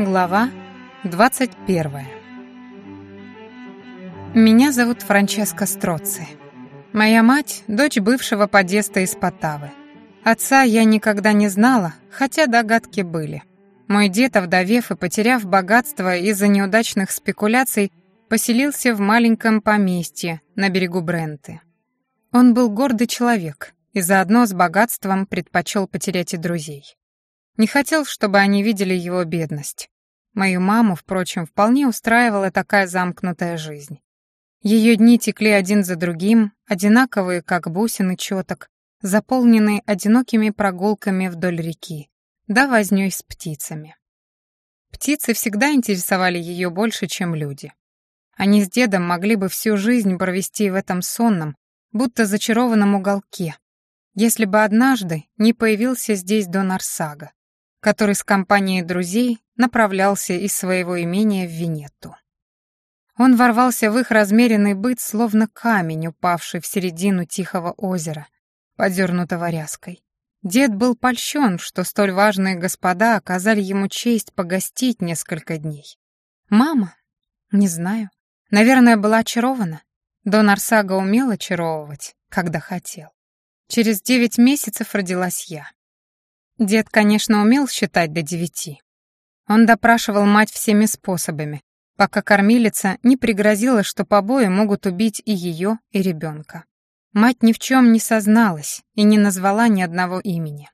Глава 21. Меня зовут Франческа Строци. Моя мать — дочь бывшего подеста из Потавы. Отца я никогда не знала, хотя догадки были. Мой дед, овдовев и потеряв богатство из-за неудачных спекуляций, поселился в маленьком поместье на берегу Бренты. Он был гордый человек и заодно с богатством предпочел потерять и друзей. Не хотел, чтобы они видели его бедность. Мою маму, впрочем, вполне устраивала такая замкнутая жизнь. Ее дни текли один за другим, одинаковые, как бусины четок, заполненные одинокими прогулками вдоль реки, да вознёй с птицами. Птицы всегда интересовали ее больше, чем люди. Они с дедом могли бы всю жизнь провести в этом сонном, будто зачарованном уголке, если бы однажды не появился здесь Дон Арсага который с компанией друзей направлялся из своего имения в Венету. Он ворвался в их размеренный быт, словно камень, упавший в середину тихого озера, подернутого ряской. Дед был польщен, что столь важные господа оказали ему честь погостить несколько дней. Мама? Не знаю. Наверное, была очарована. Дон Арсага умел очаровывать, когда хотел. Через девять месяцев родилась я. Дед, конечно, умел считать до девяти. Он допрашивал мать всеми способами, пока кормилица не пригрозила, что побои могут убить и ее, и ребенка. Мать ни в чем не созналась и не назвала ни одного имени.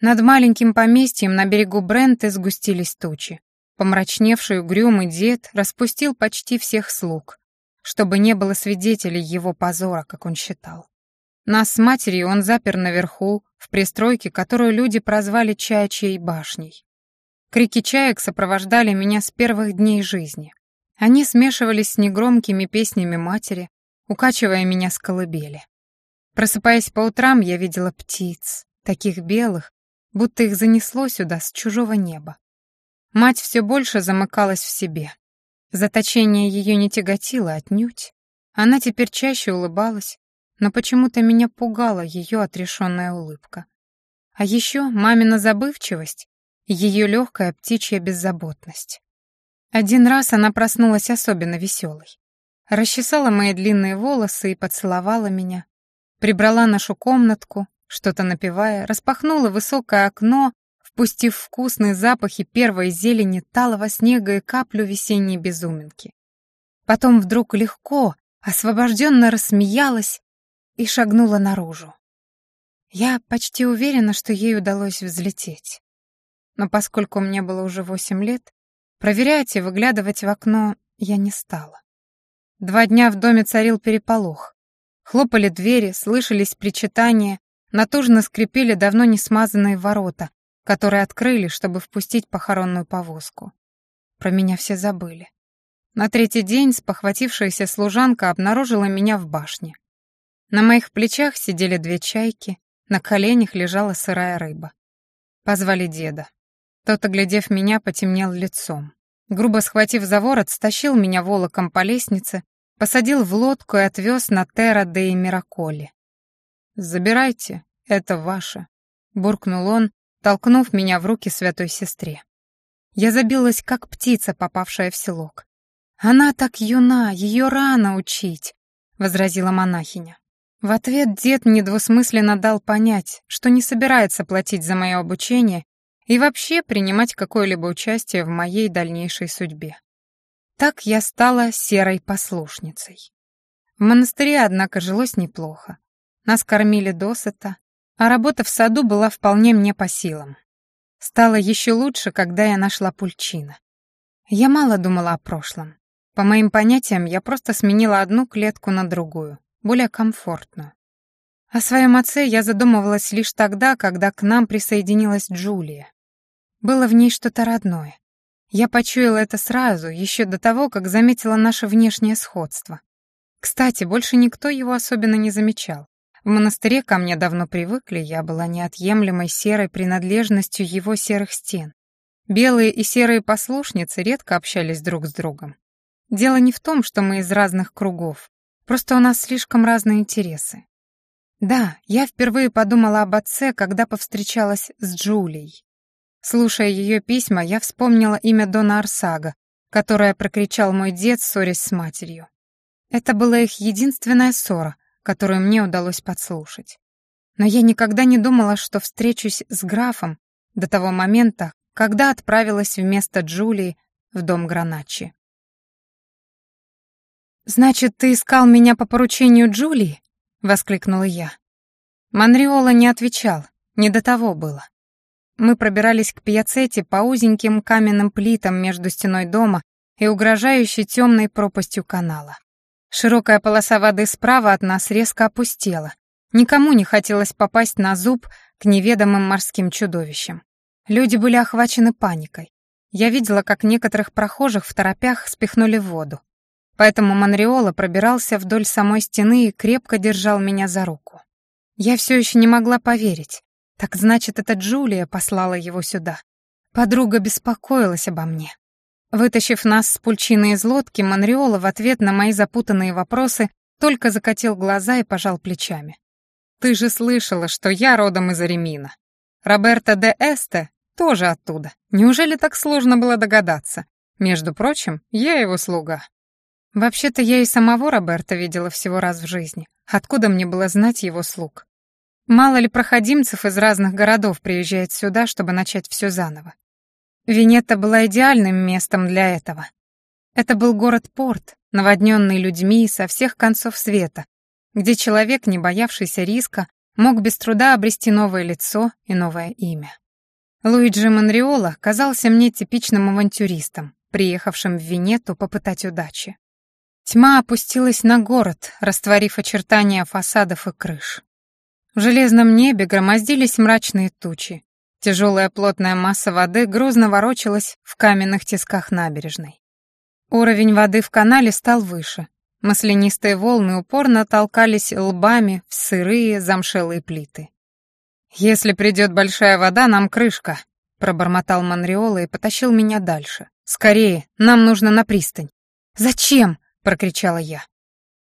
Над маленьким поместьем на берегу Бренты сгустились тучи. Помрачневший угрюмый дед распустил почти всех слуг, чтобы не было свидетелей его позора, как он считал. Нас с матерью он запер наверху, в пристройке, которую люди прозвали «Чаячьей башней». Крики чаек сопровождали меня с первых дней жизни. Они смешивались с негромкими песнями матери, укачивая меня с колыбели. Просыпаясь по утрам, я видела птиц, таких белых, будто их занесло сюда с чужого неба. Мать все больше замыкалась в себе. Заточение ее не тяготило отнюдь. Она теперь чаще улыбалась, но почему-то меня пугала ее отрешенная улыбка. А еще мамина забывчивость ее легкая птичья беззаботность. Один раз она проснулась особенно веселой. Расчесала мои длинные волосы и поцеловала меня. Прибрала нашу комнатку, что-то напевая, распахнула высокое окно, впустив вкусные запахи первой зелени, талого снега и каплю весенней безуминки. Потом вдруг легко, освобожденно рассмеялась и шагнула наружу. Я почти уверена, что ей удалось взлететь. Но поскольку мне было уже восемь лет, проверять и выглядывать в окно я не стала. Два дня в доме царил переполох. Хлопали двери, слышались причитания, натужно скрипели давно не смазанные ворота, которые открыли, чтобы впустить похоронную повозку. Про меня все забыли. На третий день спохватившаяся служанка обнаружила меня в башне. На моих плечах сидели две чайки, на коленях лежала сырая рыба. Позвали деда. Тот, оглядев меня, потемнел лицом. Грубо схватив за ворот, стащил меня волоком по лестнице, посадил в лодку и отвез на Терра де Мираколи. «Забирайте, это ваше», — буркнул он, толкнув меня в руки святой сестре. Я забилась, как птица, попавшая в селок. «Она так юна, ее рано учить», — возразила монахиня. В ответ дед недвусмысленно дал понять, что не собирается платить за мое обучение и вообще принимать какое-либо участие в моей дальнейшей судьбе. Так я стала серой послушницей. В монастыре, однако, жилось неплохо. Нас кормили досыта, а работа в саду была вполне мне по силам. Стало еще лучше, когда я нашла пульчина. Я мало думала о прошлом. По моим понятиям, я просто сменила одну клетку на другую более комфортно. О своем отце я задумывалась лишь тогда, когда к нам присоединилась Джулия. Было в ней что-то родное. Я почуяла это сразу, еще до того, как заметила наше внешнее сходство. Кстати, больше никто его особенно не замечал. В монастыре ко мне давно привыкли, я была неотъемлемой серой принадлежностью его серых стен. Белые и серые послушницы редко общались друг с другом. Дело не в том, что мы из разных кругов, Просто у нас слишком разные интересы. Да, я впервые подумала об отце, когда повстречалась с Джулией. Слушая ее письма, я вспомнила имя Дона Арсага, которое прокричал мой дед, ссорясь с матерью. Это была их единственная ссора, которую мне удалось подслушать. Но я никогда не думала, что встречусь с графом до того момента, когда отправилась вместо Джулии в дом Граначи. «Значит, ты искал меня по поручению Джулии?» — воскликнула я. Монреола не отвечал, не до того было. Мы пробирались к пьяцете по узеньким каменным плитам между стеной дома и угрожающей темной пропастью канала. Широкая полоса воды справа от нас резко опустела. Никому не хотелось попасть на зуб к неведомым морским чудовищам. Люди были охвачены паникой. Я видела, как некоторых прохожих в торопях спихнули в воду. Поэтому Монреола пробирался вдоль самой стены и крепко держал меня за руку. Я все еще не могла поверить. Так значит, это Джулия послала его сюда. Подруга беспокоилась обо мне. Вытащив нас с пульчины из лодки, Монреола в ответ на мои запутанные вопросы только закатил глаза и пожал плечами. «Ты же слышала, что я родом из Аремина. Роберто де Эсте тоже оттуда. Неужели так сложно было догадаться? Между прочим, я его слуга». Вообще-то я и самого Роберта видела всего раз в жизни. Откуда мне было знать его слуг? Мало ли проходимцев из разных городов приезжает сюда, чтобы начать все заново. Венетта была идеальным местом для этого. Это был город-порт, наводненный людьми со всех концов света, где человек, не боявшийся риска, мог без труда обрести новое лицо и новое имя. Луиджи Монреола казался мне типичным авантюристом, приехавшим в Венету попытать удачи. Тьма опустилась на город, растворив очертания фасадов и крыш. В железном небе громоздились мрачные тучи. Тяжелая плотная масса воды грозно ворочалась в каменных тисках набережной. Уровень воды в канале стал выше. Маслянистые волны упорно толкались лбами в сырые замшелые плиты. «Если придет большая вода, нам крышка», — пробормотал Монреола и потащил меня дальше. «Скорее, нам нужно на пристань». «Зачем?» — прокричала я.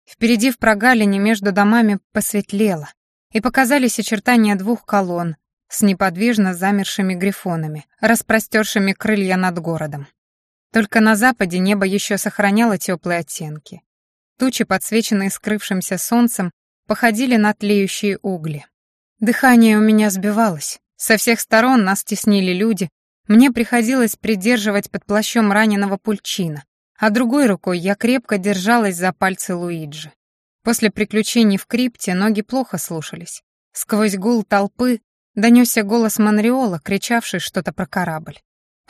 Впереди в прогалине между домами посветлело и показались очертания двух колонн с неподвижно замершими грифонами, распростершими крылья над городом. Только на западе небо еще сохраняло теплые оттенки. Тучи, подсвеченные скрывшимся солнцем, походили на тлеющие угли. Дыхание у меня сбивалось. Со всех сторон нас теснили люди. Мне приходилось придерживать под плащом раненого пульчина, а другой рукой я крепко держалась за пальцы Луиджи. После приключений в крипте ноги плохо слушались. Сквозь гул толпы донесся голос Монреола, кричавший что-то про корабль.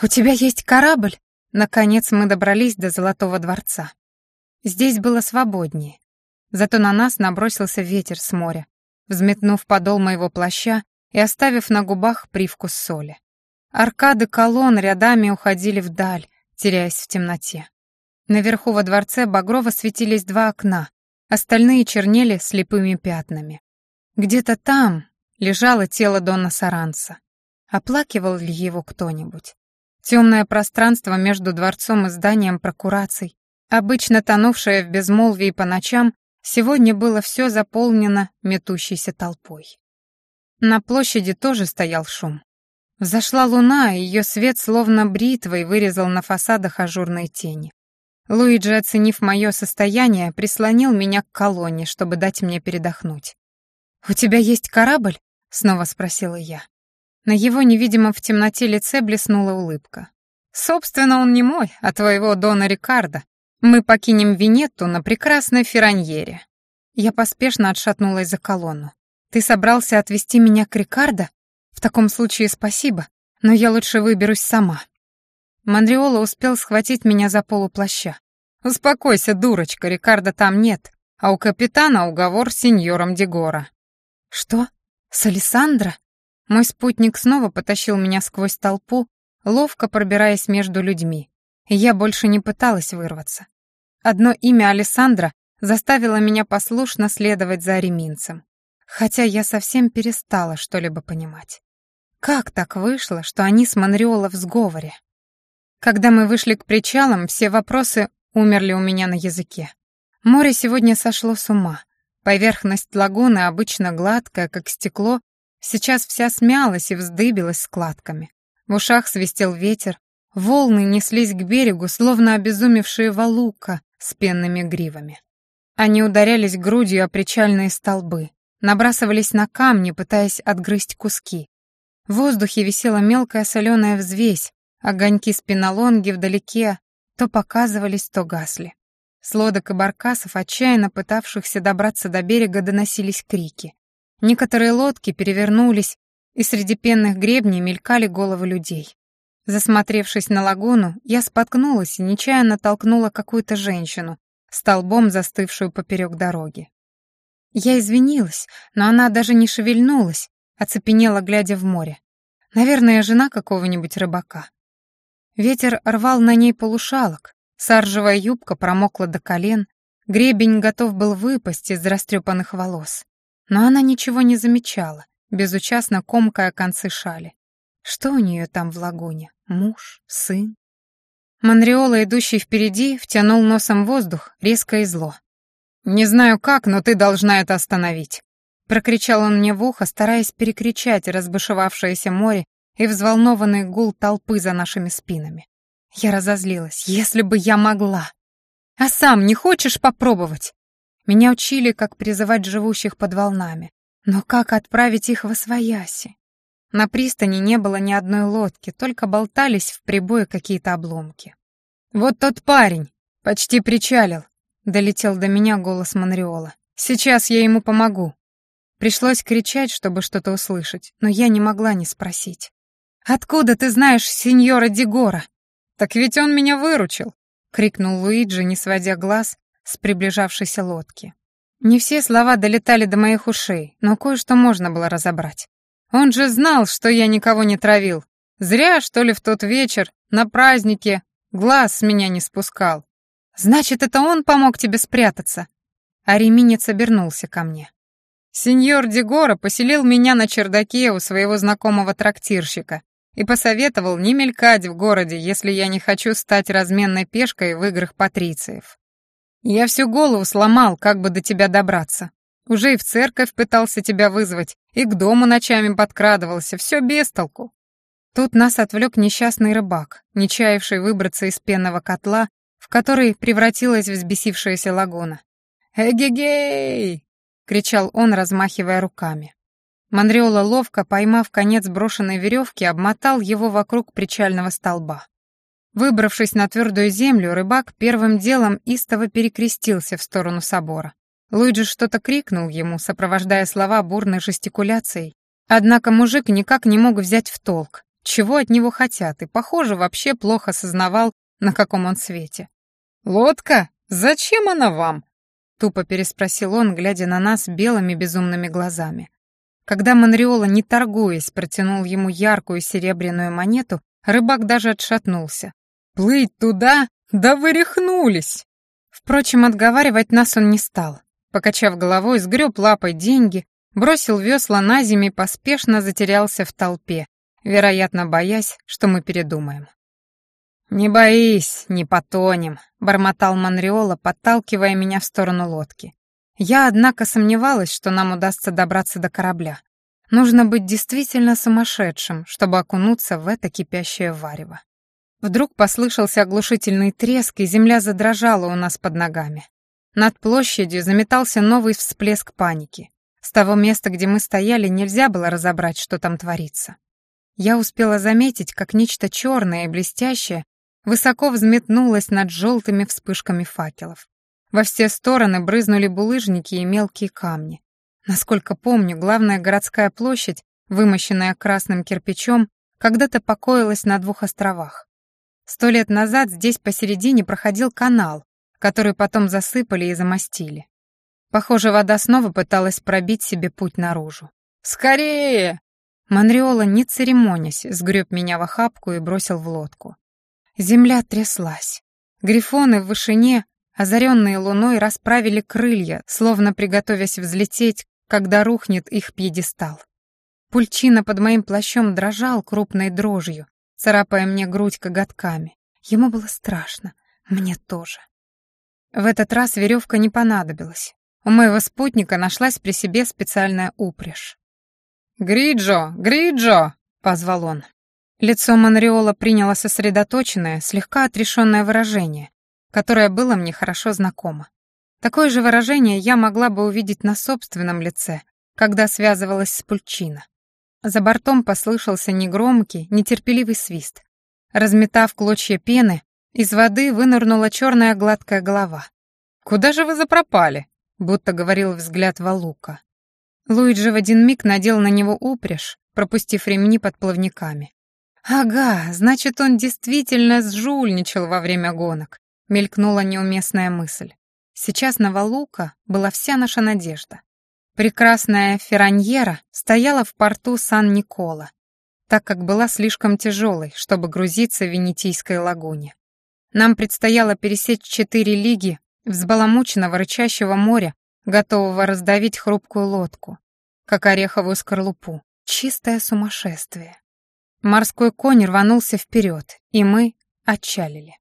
«У тебя есть корабль?» Наконец мы добрались до Золотого дворца. Здесь было свободнее. Зато на нас набросился ветер с моря, взметнув подол моего плаща и оставив на губах привкус соли. Аркады колонн рядами уходили вдаль, теряясь в темноте. Наверху во дворце багрово светились два окна, Остальные чернели слепыми пятнами. Где-то там лежало тело Дона Саранса. Оплакивал ли его кто-нибудь? Темное пространство между дворцом и зданием прокураций, обычно тонувшее в безмолвии по ночам, сегодня было все заполнено метущейся толпой. На площади тоже стоял шум. Взошла луна, и ее свет словно бритвой вырезал на фасадах ажурные тени. Луиджи, оценив мое состояние, прислонил меня к колонне, чтобы дать мне передохнуть. «У тебя есть корабль?» — снова спросила я. На его невидимом в темноте лице блеснула улыбка. «Собственно, он не мой, а твоего Дона Рикардо. Мы покинем Венетту на прекрасной Ферраньере». Я поспешно отшатнулась за колонну. «Ты собрался отвезти меня к Рикардо? В таком случае спасибо, но я лучше выберусь сама». Мандриола успел схватить меня за полуплаща. «Успокойся, дурочка, Рикардо там нет, а у капитана уговор с сеньором Дегора». «Что? С Алессандро?» Мой спутник снова потащил меня сквозь толпу, ловко пробираясь между людьми, я больше не пыталась вырваться. Одно имя Алессандра заставило меня послушно следовать за ареминцем, хотя я совсем перестала что-либо понимать. Как так вышло, что они с Монреола в сговоре? Когда мы вышли к причалам, все вопросы умерли у меня на языке. Море сегодня сошло с ума. Поверхность лагуны, обычно гладкая, как стекло, сейчас вся смялась и вздыбилась складками. В ушах свистел ветер, волны неслись к берегу, словно обезумевшие валука с пенными гривами. Они ударялись грудью о причальные столбы, набрасывались на камни, пытаясь отгрызть куски. В воздухе висела мелкая соленая взвесь, огоньки спинолонги вдалеке то показывались, то гасли. С лодок и баркасов, отчаянно пытавшихся добраться до берега, доносились крики. Некоторые лодки перевернулись, и среди пенных гребней мелькали головы людей. Засмотревшись на лагуну, я споткнулась и нечаянно толкнула какую-то женщину, столбом застывшую поперек дороги. Я извинилась, но она даже не шевельнулась, оцепенела, глядя в море. Наверное, жена какого-нибудь рыбака. Ветер рвал на ней полушалок, саржевая юбка промокла до колен, гребень готов был выпасть из растрепанных волос. Но она ничего не замечала, безучастно комкая концы шали. Что у нее там в лагуне? Муж? Сын? Монреола, идущий впереди, втянул носом воздух, резко и зло. «Не знаю как, но ты должна это остановить», — прокричал он мне в ухо, стараясь перекричать разбушевавшееся море и взволнованный гул толпы за нашими спинами. Я разозлилась. Если бы я могла. А сам не хочешь попробовать? Меня учили, как призывать живущих под волнами. Но как отправить их во свояси? На пристани не было ни одной лодки, только болтались в прибое какие-то обломки. «Вот тот парень! Почти причалил!» — долетел до меня голос Монреола. «Сейчас я ему помогу!» Пришлось кричать, чтобы что-то услышать, но я не могла не спросить. «Откуда ты знаешь сеньора Дигора?» «Так ведь он меня выручил!» — крикнул Луиджи, не сводя глаз с приближавшейся лодки. Не все слова долетали до моих ушей, но кое-что можно было разобрать. Он же знал, что я никого не травил. Зря, что ли, в тот вечер, на празднике, глаз с меня не спускал. Значит, это он помог тебе спрятаться. А реминец обернулся ко мне. Сеньор Дегора поселил меня на чердаке у своего знакомого трактирщика и посоветовал не мелькать в городе, если я не хочу стать разменной пешкой в играх патрициев. Я всю голову сломал, как бы до тебя добраться. Уже и в церковь пытался тебя вызвать, и к дому ночами подкрадывался, все без толку. Тут нас отвлек несчастный рыбак, не чаявший выбраться из пенного котла, в который превратилась взбесившаяся лагуна. «Эгегей!» — кричал он, размахивая руками. Монреола, ловко поймав конец брошенной веревки, обмотал его вокруг причального столба. Выбравшись на твердую землю, рыбак первым делом истово перекрестился в сторону собора. Луиджи что-то крикнул ему, сопровождая слова бурной жестикуляцией. Однако мужик никак не мог взять в толк, чего от него хотят, и, похоже, вообще плохо сознавал, на каком он свете. «Лодка? Зачем она вам?» — тупо переспросил он, глядя на нас белыми безумными глазами. Когда Монреола, не торгуясь, протянул ему яркую серебряную монету, рыбак даже отшатнулся. «Плыть туда? Да вы рехнулись!» Впрочем, отговаривать нас он не стал. Покачав головой, сгреб лапой деньги, бросил весла на землю и поспешно затерялся в толпе, вероятно, боясь, что мы передумаем. «Не боись, не потонем», — бормотал Монреола, подталкивая меня в сторону лодки. Я, однако, сомневалась, что нам удастся добраться до корабля. Нужно быть действительно сумасшедшим, чтобы окунуться в это кипящее варево. Вдруг послышался оглушительный треск, и земля задрожала у нас под ногами. Над площадью заметался новый всплеск паники. С того места, где мы стояли, нельзя было разобрать, что там творится. Я успела заметить, как нечто черное и блестящее высоко взметнулось над желтыми вспышками факелов. Во все стороны брызнули булыжники и мелкие камни. Насколько помню, главная городская площадь, вымощенная красным кирпичом, когда-то покоилась на двух островах. Сто лет назад здесь посередине проходил канал, который потом засыпали и замостили. Похоже, вода снова пыталась пробить себе путь наружу. «Скорее!» Монреола, не церемонясь, сгреб меня в охапку и бросил в лодку. Земля тряслась. Грифоны в вышине озаренные луной, расправили крылья, словно приготовясь взлететь, когда рухнет их пьедестал. Пульчина под моим плащом дрожал крупной дрожью, царапая мне грудь коготками. Ему было страшно, мне тоже. В этот раз веревка не понадобилась. У моего спутника нашлась при себе специальная упряжь. «Гриджо! Гриджо!» — позвал он. Лицо Монреола приняло сосредоточенное, слегка отрешенное выражение, которое было мне хорошо знакомо. Такое же выражение я могла бы увидеть на собственном лице, когда связывалась с Пульчино. За бортом послышался негромкий, нетерпеливый свист. Разметав клочья пены, из воды вынырнула черная гладкая голова. «Куда же вы запропали?» — будто говорил взгляд Валука. Луиджи в один миг надел на него упряжь, пропустив ремни под плавниками. «Ага, значит, он действительно сжульничал во время гонок», — мелькнула неуместная мысль. Сейчас на Валука была вся наша надежда. Прекрасная Ферраньера стояла в порту Сан-Никола, так как была слишком тяжелой, чтобы грузиться в Венетийской лагуне. Нам предстояло пересечь четыре лиги взбаламученного рычащего моря, готового раздавить хрупкую лодку, как ореховую скорлупу. Чистое сумасшествие. Морской конь рванулся вперед, и мы отчалили.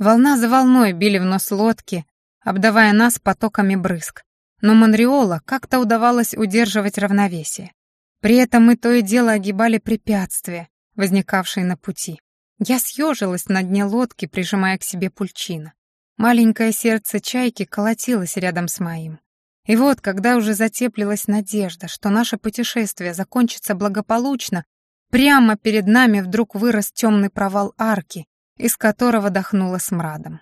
Волна за волной били в нос лодки, обдавая нас потоками брызг. Но Монреола как-то удавалось удерживать равновесие. При этом мы то и дело огибали препятствия, возникавшие на пути. Я съежилась на дне лодки, прижимая к себе пульчина. Маленькое сердце чайки колотилось рядом с моим. И вот, когда уже затеплилась надежда, что наше путешествие закончится благополучно, прямо перед нами вдруг вырос темный провал арки, из которого дохнуло смрадом.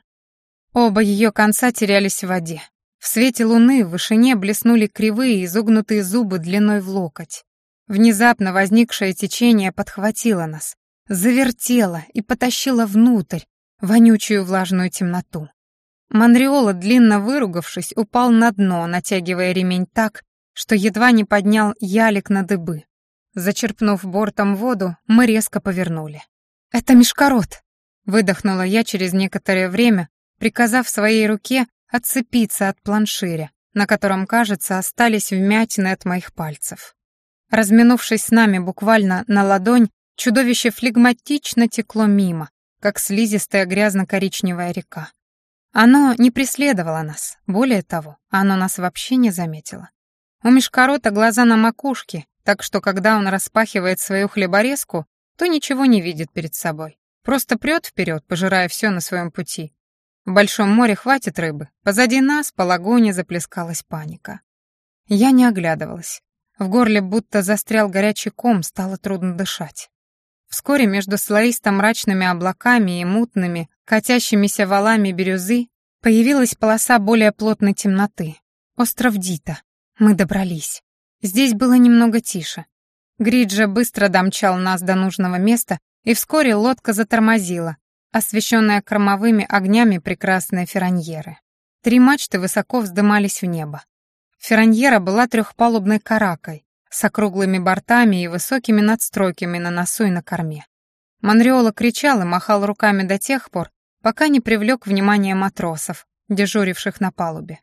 Оба ее конца терялись в воде. В свете луны в вышине блеснули кривые изогнутые зубы длиной в локоть. Внезапно возникшее течение подхватило нас, завертело и потащило внутрь, вонючую влажную темноту. Монреола, длинно выругавшись, упал на дно, натягивая ремень так, что едва не поднял ялик на дыбы. Зачерпнув бортом воду, мы резко повернули. «Это мешкорот!» — выдохнула я через некоторое время, приказав своей руке отцепиться от планширя, на котором, кажется, остались вмятины от моих пальцев. Разминувшись с нами буквально на ладонь, чудовище флегматично текло мимо, как слизистая грязно-коричневая река. Оно не преследовало нас, более того, оно нас вообще не заметило. У мешкорота глаза на макушке, так что когда он распахивает свою хлеборезку, то ничего не видит перед собой. Просто прет вперед, пожирая все на своем пути, в Большом море хватит рыбы. Позади нас по лагуне заплескалась паника. Я не оглядывалась. В горле будто застрял горячий ком, стало трудно дышать. Вскоре между слоисто-мрачными облаками и мутными, катящимися валами бирюзы появилась полоса более плотной темноты. Остров Дита. Мы добрались. Здесь было немного тише. Гриджа быстро домчал нас до нужного места, и вскоре лодка затормозила, освещенная кормовыми огнями прекрасные ферраньеры. Три мачты высоко вздымались в небо. Ферраньера была трехпалубной каракой, с округлыми бортами и высокими надстройками на носу и на корме. Монреола кричал и махал руками до тех пор, пока не привлек внимание матросов, дежуривших на палубе.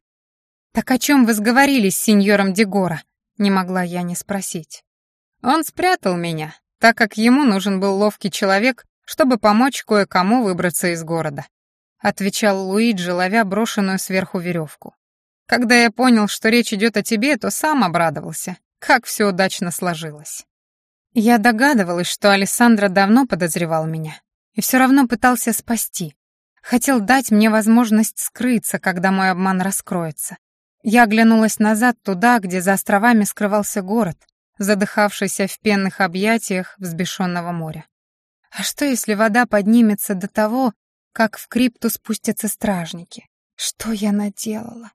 «Так о чем вы сговорились с сеньором Дегора?» — не могла я не спросить. «Он спрятал меня, так как ему нужен был ловкий человек, чтобы помочь кое-кому выбраться из города», — отвечал Луиджи, ловя брошенную сверху веревку. «Когда я понял, что речь идет о тебе, то сам обрадовался, как все удачно сложилось». Я догадывалась, что Александра давно подозревал меня и все равно пытался спасти. Хотел дать мне возможность скрыться, когда мой обман раскроется. Я оглянулась назад туда, где за островами скрывался город, задыхавшийся в пенных объятиях взбешенного моря. А что, если вода поднимется до того, как в крипту спустятся стражники? Что я наделала?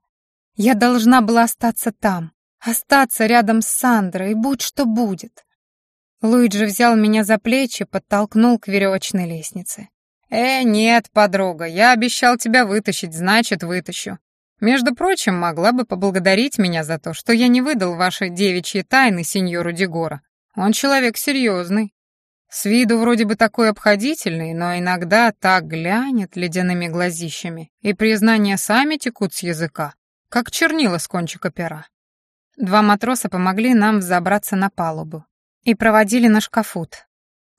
Я должна была остаться там, остаться рядом с Сандрой, будь что будет. Луиджи взял меня за плечи, подтолкнул к веревочной лестнице. «Э, нет, подруга, я обещал тебя вытащить, значит, вытащу. Между прочим, могла бы поблагодарить меня за то, что я не выдал ваши девичьи тайны сеньору Дегора. Он человек серьезный. С виду вроде бы такой обходительный, но иногда так глянет ледяными глазищами, и признания сами текут с языка, как чернила с кончика пера. Два матроса помогли нам взобраться на палубу и проводили на шкафут.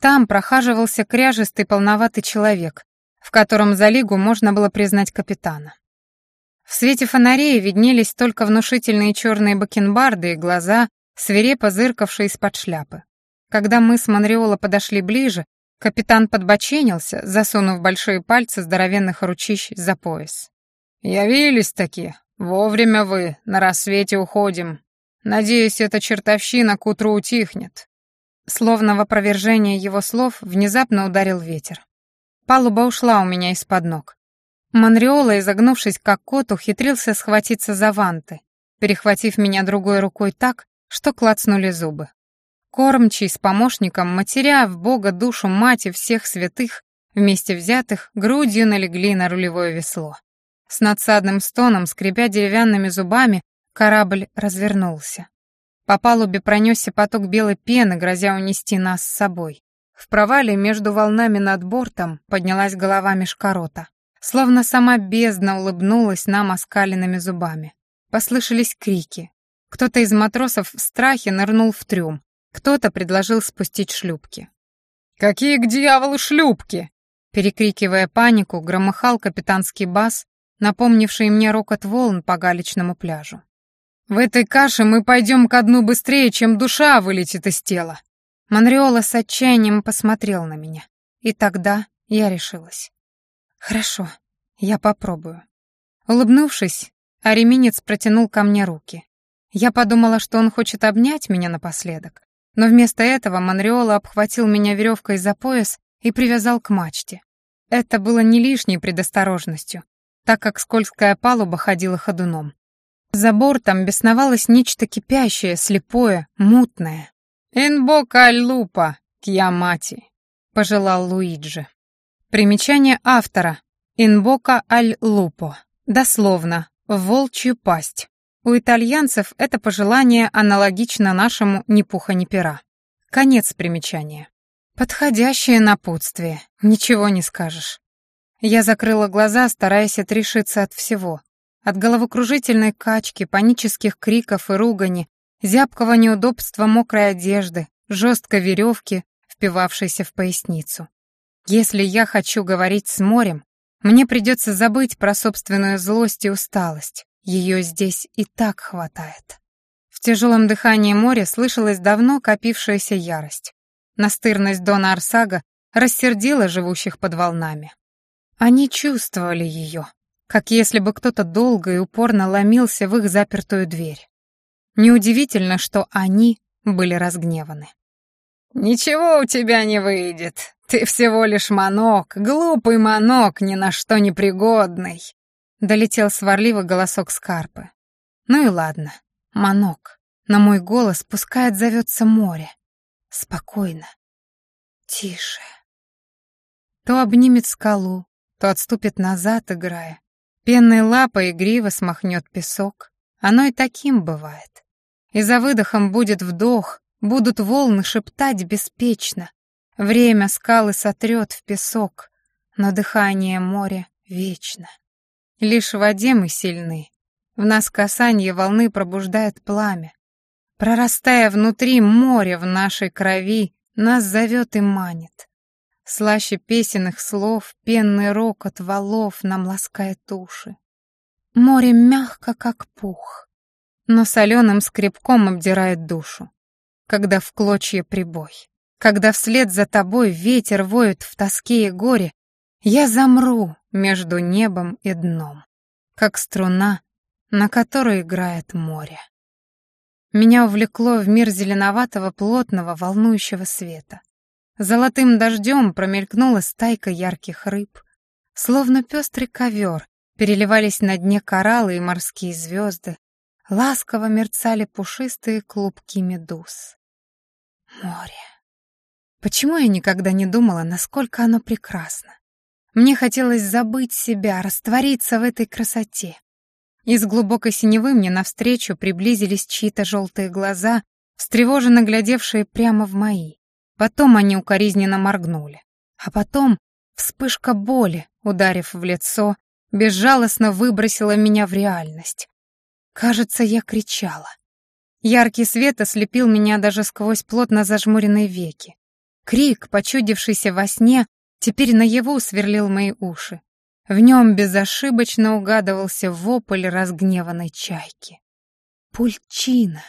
Там прохаживался кряжистый полноватый человек, в котором за лигу можно было признать капитана. В свете фонарей виднелись только внушительные черные бакенбарды и глаза, свирепо зыркавшие из-под шляпы. Когда мы с Монреола подошли ближе, Капитан подбоченился, засунув большие пальцы здоровенных ручищ за пояс. «Явились таки. Вовремя вы, на рассвете уходим. Надеюсь, эта чертовщина к утру утихнет». Словно в опровержение его слов внезапно ударил ветер. Палуба ушла у меня из-под ног. Монреола, изогнувшись как кот, ухитрился схватиться за ванты, перехватив меня другой рукой так, что клацнули зубы. Кормчий с помощником, матеря в Бога душу мать и всех святых, вместе взятых, грудью налегли на рулевое весло. С надсадным стоном, скрипя деревянными зубами, корабль развернулся. По палубе пронесся поток белой пены, грозя унести нас с собой. В провале между волнами над бортом поднялась голова межкорота. Словно сама бездна улыбнулась нам оскаленными зубами. Послышались крики. Кто-то из матросов в страхе нырнул в трюм, кто-то предложил спустить шлюпки. «Какие к дьяволу шлюпки?» Перекрикивая панику, громыхал капитанский бас, напомнивший мне рокот волн по галечному пляжу. «В этой каше мы пойдем ко дну быстрее, чем душа вылетит из тела». Монреола с отчаянием посмотрел на меня. И тогда я решилась. «Хорошо, я попробую». Улыбнувшись, Ареминец протянул ко мне руки. Я подумала, что он хочет обнять меня напоследок, но вместо этого Монреола обхватил меня веревкой за пояс и привязал к мачте. Это было не лишней предосторожностью, так как скользкая палуба ходила ходуном. За бортом бесновалось нечто кипящее, слепое, мутное. «Инбока лупа, кьямати», — пожелал Луиджи. Примечание автора. Инбока аль лупо. Дословно. В волчью пасть. У итальянцев это пожелание аналогично нашему «ни пуха, ни пера». Конец примечания. Подходящее напутствие. Ничего не скажешь. Я закрыла глаза, стараясь отрешиться от всего. От головокружительной качки, панических криков и ругани, зябкого неудобства мокрой одежды, жесткой веревки, впивавшейся в поясницу. Если я хочу говорить с морем, мне придется забыть про собственную злость и усталость. Ее здесь и так хватает. В тяжелом дыхании моря слышалась давно копившаяся ярость. Настырность Дона Арсага рассердила живущих под волнами. Они чувствовали ее, как если бы кто-то долго и упорно ломился в их запертую дверь. Неудивительно, что они были разгневаны. «Ничего у тебя не выйдет. Ты всего лишь манок, глупый манок, ни на что не пригодный», — долетел сварливый голосок Скарпы. «Ну и ладно, манок. На мой голос пускай отзовется море. Спокойно. Тише. То обнимет скалу, то отступит назад, играя. Пенной лапой игриво смахнет песок. Оно и таким бывает. И за выдохом будет вдох, Будут волны шептать беспечно. Время скалы сотрет в песок, но дыхание моря вечно. Лишь в воде мы сильны. В нас касание волны пробуждает пламя. Прорастая внутри моря в нашей крови, нас зовет и манит. Слаще песенных слов, пенный рокот валов нам ласкает уши. Море мягко, как пух, но соленым скребком обдирает душу когда в клочья прибой. Когда вслед за тобой ветер воет в тоске и горе, я замру между небом и дном, как струна, на которой играет море. Меня увлекло в мир зеленоватого, плотного, волнующего света. Золотым дождем промелькнула стайка ярких рыб. Словно пестрый ковер, переливались на дне кораллы и морские звезды, ласково мерцали пушистые клубки медуз. Море. Почему я никогда не думала, насколько оно прекрасно? Мне хотелось забыть себя, раствориться в этой красоте. Из глубокой синевы мне навстречу приблизились чьи-то желтые глаза, встревоженно глядевшие прямо в мои. Потом они укоризненно моргнули. А потом вспышка боли, ударив в лицо, безжалостно выбросила меня в реальность. Кажется, я кричала. Яркий свет ослепил меня даже сквозь плотно зажмуренные веки. Крик, почудившийся во сне, теперь наяву сверлил мои уши. В нем безошибочно угадывался вопль разгневанной чайки. Пульчина.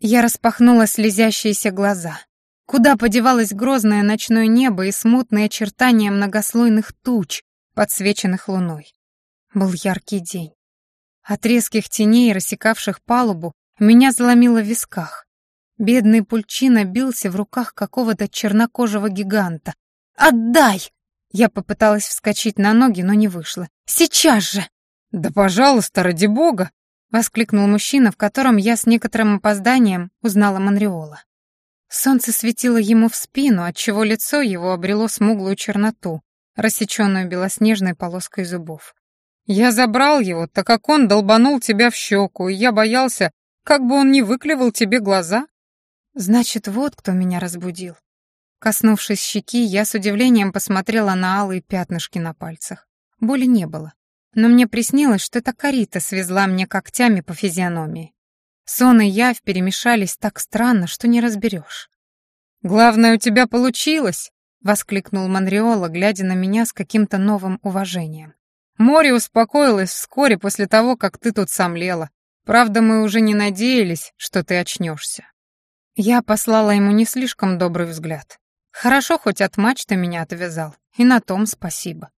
Я распахнула слезящиеся глаза. Куда подевалось грозное ночное небо и смутные очертания многослойных туч, подсвеченных луной? Был яркий день. От резких теней, рассекавших палубу, меня заломило в висках. Бедный Пульчина бился в руках какого-то чернокожего гиганта. «Отдай!» Я попыталась вскочить на ноги, но не вышло. «Сейчас же!» «Да, пожалуйста, ради бога!» — воскликнул мужчина, в котором я с некоторым опозданием узнала Монреола. Солнце светило ему в спину, отчего лицо его обрело смуглую черноту, рассеченную белоснежной полоской зубов. «Я забрал его, так как он долбанул тебя в щеку, и я боялся, как бы он не выклевал тебе глаза». «Значит, вот кто меня разбудил». Коснувшись щеки, я с удивлением посмотрела на алые пятнышки на пальцах. Боли не было. Но мне приснилось, что эта корита свезла мне когтями по физиономии. Сон и явь перемешались так странно, что не разберешь. «Главное, у тебя получилось!» — воскликнул Монреола, глядя на меня с каким-то новым уважением. «Море успокоилось вскоре после того, как ты тут сомлела. Правда, мы уже не надеялись, что ты очнешься». Я послала ему не слишком добрый взгляд. Хорошо, хоть от мачты меня отвязал, и на том спасибо.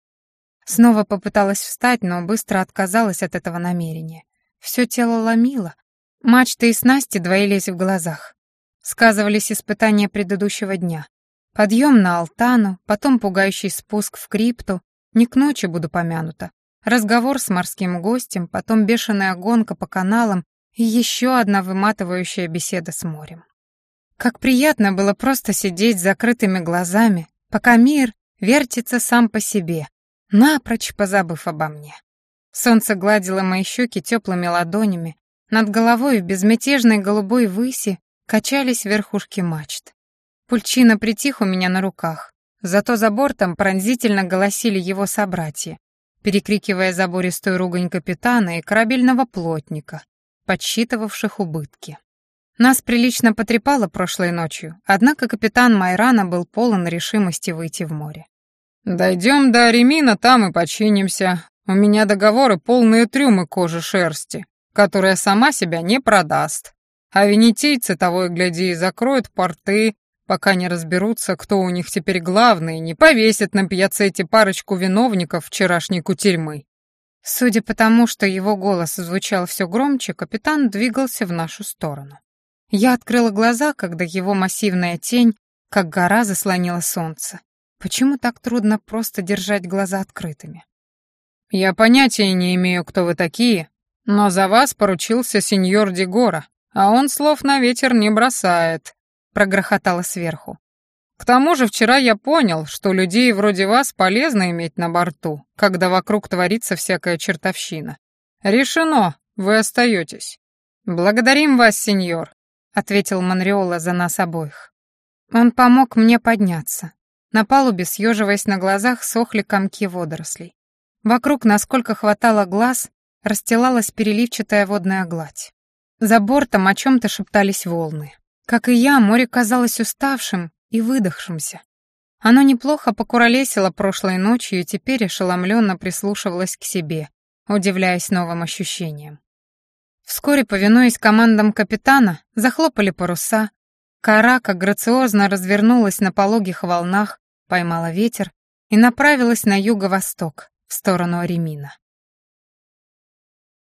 Снова попыталась встать, но быстро отказалась от этого намерения. Все тело ломило, Мачты и снасти двоились в глазах. Сказывались испытания предыдущего дня. Подъем на Алтану, потом пугающий спуск в крипту, не к ночи буду помянута. Разговор с морским гостем, потом бешеная гонка по каналам и еще одна выматывающая беседа с морем. Как приятно было просто сидеть с закрытыми глазами, пока мир вертится сам по себе, напрочь позабыв обо мне. Солнце гладило мои щеки теплыми ладонями, над головой в безмятежной голубой выси качались верхушки мачт. Пульчина притих у меня на руках, зато за бортом пронзительно голосили его собратья, перекрикивая забористую ругань капитана и корабельного плотника, подсчитывавших убытки. Нас прилично потрепало прошлой ночью, однако капитан Майрана был полон решимости выйти в море. «Дойдем до Аремина, там и починимся. У меня договоры полные трюмы кожи шерсти которая сама себя не продаст. А венетийцы того и гляди закроют порты, пока не разберутся, кто у них теперь главный, не повесят на пьяцете парочку виновников вчерашней кутерьмы. Судя по тому, что его голос звучал все громче, капитан двигался в нашу сторону. Я открыла глаза, когда его массивная тень, как гора, заслонила солнце. Почему так трудно просто держать глаза открытыми? «Я понятия не имею, кто вы такие, но за вас поручился сеньор Дегора, а он слов на ветер не бросает», — прогрохотало сверху. «К тому же вчера я понял, что людей вроде вас полезно иметь на борту, когда вокруг творится всякая чертовщина. Решено, вы остаетесь. Благодарим вас, сеньор», — ответил Монреола за нас обоих. Он помог мне подняться. На палубе, съеживаясь на глазах, сохли комки водорослей. Вокруг, насколько хватало глаз, расстилалась переливчатая водная гладь. За бортом о чем-то шептались волны. Как и я, море казалось уставшим и выдохшимся. Оно неплохо покуролесило прошлой ночью и теперь ошеломленно прислушивалось к себе, удивляясь новым ощущениям. Вскоре, повинуясь командам капитана, захлопали паруса, карака грациозно развернулась на пологих волнах, поймала ветер и направилась на юго-восток, в сторону Аремина.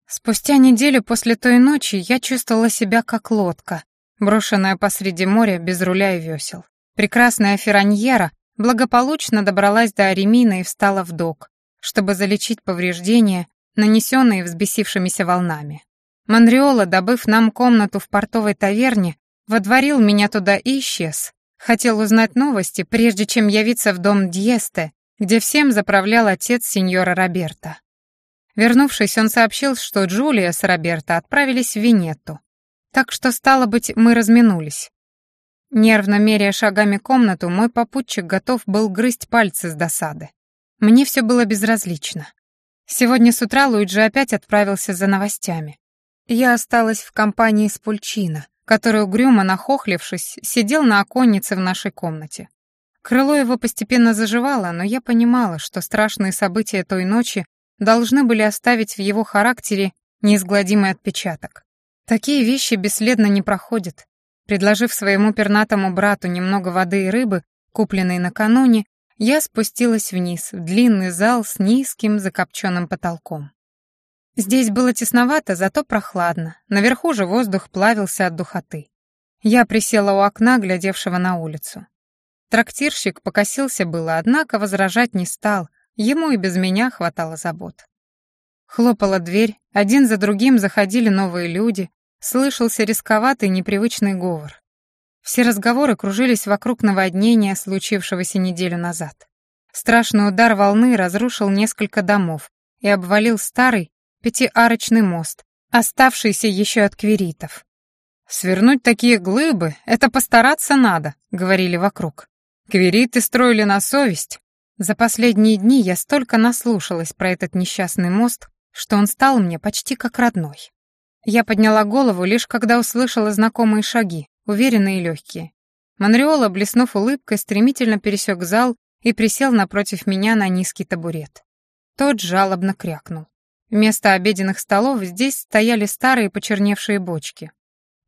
Спустя неделю после той ночи я чувствовала себя как лодка, брошенная посреди моря без руля и весел. Прекрасная Ферраньера благополучно добралась до Аремина и встала в док, чтобы залечить повреждения, нанесенные взбесившимися волнами. Монреола, добыв нам комнату в портовой таверне, водворил меня туда и исчез. Хотел узнать новости, прежде чем явиться в дом Дьесте, где всем заправлял отец сеньора Роберта. Вернувшись, он сообщил, что Джулия с Роберто отправились в Венетту. Так что, стало быть, мы разминулись. Нервно меряя шагами комнату, мой попутчик готов был грызть пальцы с досады. Мне все было безразлично. Сегодня с утра Луиджи опять отправился за новостями. Я осталась в компании с Пульчино, который, угрюмо нахохлившись, сидел на оконнице в нашей комнате. Крыло его постепенно заживало, но я понимала, что страшные события той ночи должны были оставить в его характере неизгладимый отпечаток. Такие вещи бесследно не проходят. Предложив своему пернатому брату немного воды и рыбы, купленной накануне, я спустилась вниз, в длинный зал с низким закопченным потолком. Здесь было тесновато, зато прохладно. Наверху же воздух плавился от духоты. Я присела у окна, глядевшего на улицу. Трактирщик покосился было, однако возражать не стал, ему и без меня хватало забот. Хлопала дверь, один за другим заходили новые люди, слышался рисковатый непривычный говор. Все разговоры кружились вокруг наводнения, случившегося неделю назад. Страшный удар волны разрушил несколько домов и обвалил старый пятиарочный мост, оставшийся еще от квиритов. «Свернуть такие глыбы — это постараться надо», — говорили вокруг. «Квириты строили на совесть». За последние дни я столько наслушалась про этот несчастный мост, что он стал мне почти как родной. Я подняла голову лишь когда услышала знакомые шаги, уверенные и легкие. Монреола, блеснув улыбкой, стремительно пересек зал и присел напротив меня на низкий табурет. Тот жалобно крякнул. Вместо обеденных столов здесь стояли старые почерневшие бочки.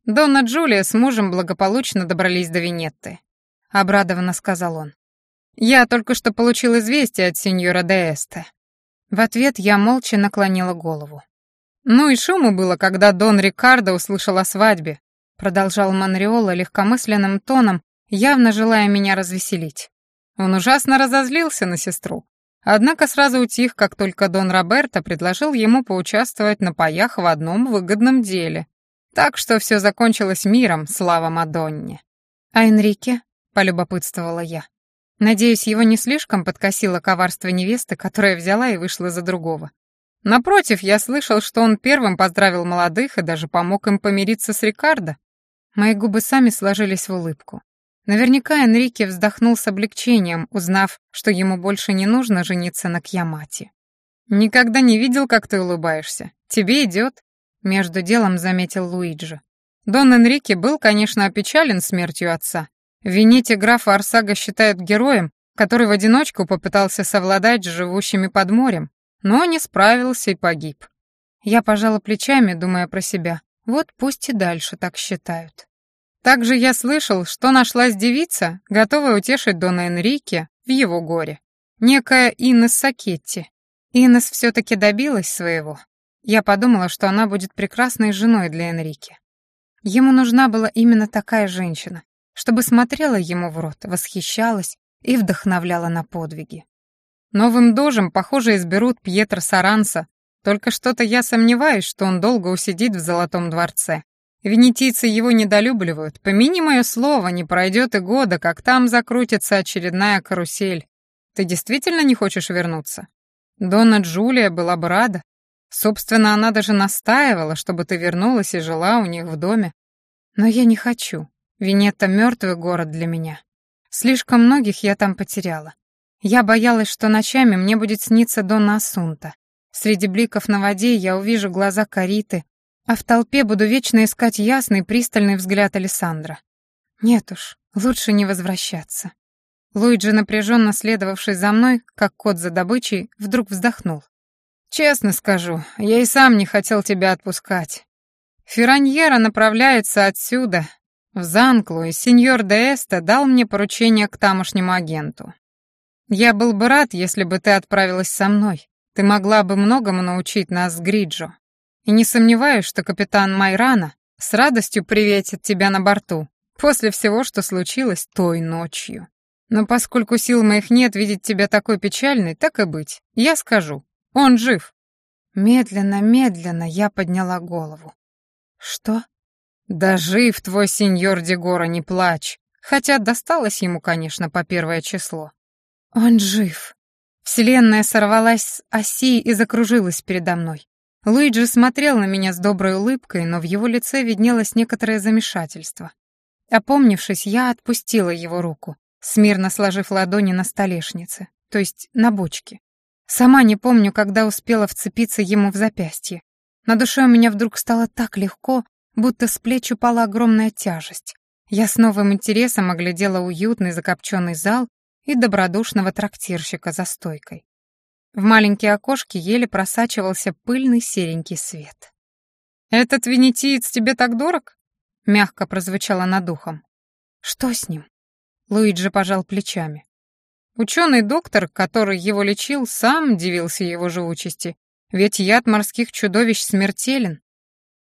«Донна Джулия с мужем благополучно добрались до Венетты», — обрадованно сказал он. «Я только что получил известие от сеньора де Эсте». В ответ я молча наклонила голову. «Ну и шуму было, когда Дон Рикардо услышал о свадьбе», — продолжал Монреола легкомысленным тоном, явно желая меня развеселить. Он ужасно разозлился на сестру. Однако сразу утих, как только Дон Роберто предложил ему поучаствовать на паях в одном выгодном деле. Так что все закончилось миром, слава Мадонне. «А Энрике?» — полюбопытствовала я. Надеюсь, его не слишком подкосило коварство невесты, которая взяла и вышла за другого. Напротив, я слышал, что он первым поздравил молодых и даже помог им помириться с Рикардо. Мои губы сами сложились в улыбку. Наверняка Энрике вздохнул с облегчением, узнав, что ему больше не нужно жениться на Кьямате. «Никогда не видел, как ты улыбаешься. Тебе идет», — между делом заметил Луиджи. Дон Энрике был, конечно, опечален смертью отца. В Венете графа Арсага считают героем, который в одиночку попытался совладать с живущими под морем, но не справился и погиб. Я пожала плечами, думая про себя. Вот пусть и дальше так считают. Также я слышал, что нашлась девица, готовая утешить Дона Энрике в его горе. Некая Иннес Сакетти. Иннес все-таки добилась своего. Я подумала, что она будет прекрасной женой для Энрике. Ему нужна была именно такая женщина, чтобы смотрела ему в рот, восхищалась и вдохновляла на подвиги. Новым дожем, похоже, изберут Пьетро Саранса, только что-то я сомневаюсь, что он долго усидит в Золотом дворце. Венетийцы его недолюбливают. Помяни мое слово, не пройдет и года, как там закрутится очередная карусель. Ты действительно не хочешь вернуться? Дона Джулия была бы рада. Собственно, она даже настаивала, чтобы ты вернулась и жила у них в доме. Но я не хочу. Венета — мертвый город для меня. Слишком многих я там потеряла. Я боялась, что ночами мне будет сниться Дона Асунта. Среди бликов на воде я увижу глаза Кариты, а в толпе буду вечно искать ясный, пристальный взгляд Александра. Нет уж, лучше не возвращаться. Луиджи, напряженно следовавший за мной, как кот за добычей, вдруг вздохнул. «Честно скажу, я и сам не хотел тебя отпускать. Ферраньера направляется отсюда, в Занклу, и сеньор де Эсте дал мне поручение к тамошнему агенту. Я был бы рад, если бы ты отправилась со мной. Ты могла бы многому научить нас с Гриджо. И не сомневаюсь, что капитан Майрана с радостью приветит тебя на борту после всего, что случилось той ночью. Но поскольку сил моих нет видеть тебя такой печальной, так и быть. Я скажу, он жив. Медленно, медленно я подняла голову. Что? Да жив твой сеньор Дегора, не плачь. Хотя досталось ему, конечно, по первое число. Он жив. Вселенная сорвалась с оси и закружилась передо мной. Луиджи смотрел на меня с доброй улыбкой, но в его лице виднелось некоторое замешательство. Опомнившись, я отпустила его руку, смирно сложив ладони на столешнице, то есть на бочке. Сама не помню, когда успела вцепиться ему в запястье. На душе у меня вдруг стало так легко, будто с плеч упала огромная тяжесть. Я с новым интересом оглядела уютный закопченный зал и добродушного трактирщика за стойкой. В маленькие окошки еле просачивался пыльный серенький свет. «Этот венетиец тебе так дорог?» — мягко прозвучало над ухом. «Что с ним?» Луиджи пожал плечами. Ученый-доктор, который его лечил, сам дивился его же участи, ведь яд морских чудовищ смертелен.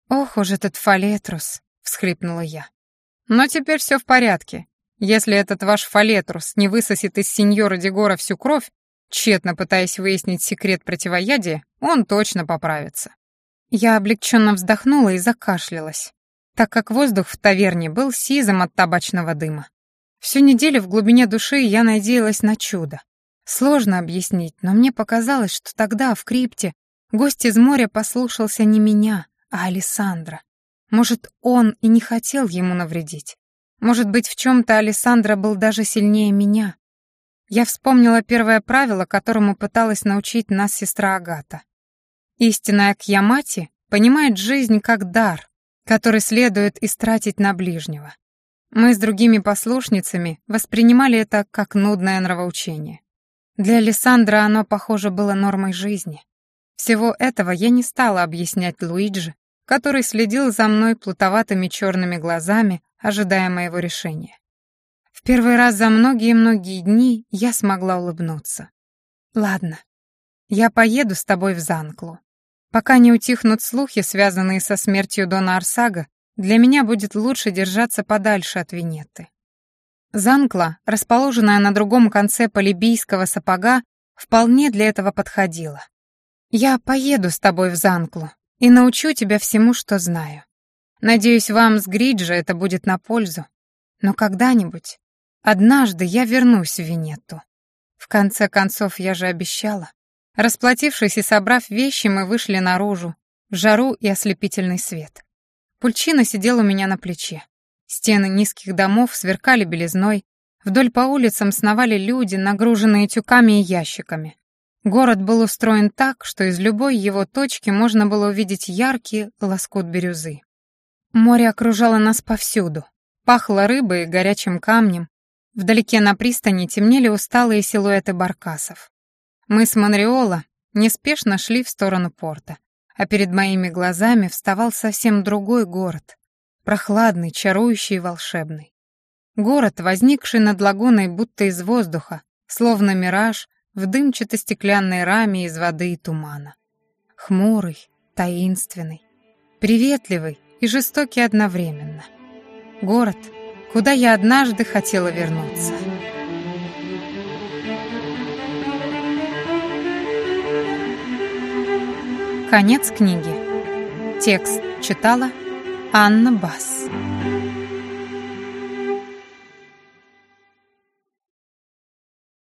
«Ох уж этот фалетрус!» — всхлипнула я. «Но теперь все в порядке. Если этот ваш фалетрус не высосет из сеньора Дегора всю кровь, тщетно пытаясь выяснить секрет противоядия, он точно поправится». Я облегченно вздохнула и закашлялась, так как воздух в таверне был сизым от табачного дыма. Всю неделю в глубине души я надеялась на чудо. Сложно объяснить, но мне показалось, что тогда, в крипте, гость из моря послушался не меня, а Александра. Может, он и не хотел ему навредить. Может быть, в чем-то Александра был даже сильнее меня. Я вспомнила первое правило, которому пыталась научить нас сестра Агата. Истинная Кьямати понимает жизнь как дар, который следует истратить на ближнего. Мы с другими послушницами воспринимали это как нудное нравоучение. Для Александра оно, похоже, было нормой жизни. Всего этого я не стала объяснять Луиджи, который следил за мной плутоватыми черными глазами, ожидая моего решения. Первый раз за многие-многие дни я смогла улыбнуться. «Ладно, я поеду с тобой в Занклу. Пока не утихнут слухи, связанные со смертью Дона Арсага, для меня будет лучше держаться подальше от Венеты. Занкла, расположенная на другом конце полибийского сапога, вполне для этого подходила. «Я поеду с тобой в Занклу и научу тебя всему, что знаю. Надеюсь, вам с Гриджи это будет на пользу. Но когда-нибудь, однажды я вернусь в Венету. В конце концов, я же обещала. Расплатившись и собрав вещи, мы вышли наружу, в жару и ослепительный свет. Пульчина сидел у меня на плече. Стены низких домов сверкали белизной, вдоль по улицам сновали люди, нагруженные тюками и ящиками. Город был устроен так, что из любой его точки можно было увидеть яркий лоскут бирюзы. Море окружало нас повсюду. Пахло рыбой и горячим камнем. Вдалеке на пристани темнели усталые силуэты баркасов. Мы с Монреола неспешно шли в сторону порта а перед моими глазами вставал совсем другой город, прохладный, чарующий и волшебный. Город, возникший над лагуной будто из воздуха, словно мираж в дымчато-стеклянной раме из воды и тумана. Хмурый, таинственный, приветливый и жестокий одновременно. Город, куда я однажды хотела вернуться. Конец книги. Текст читала Анна Бас.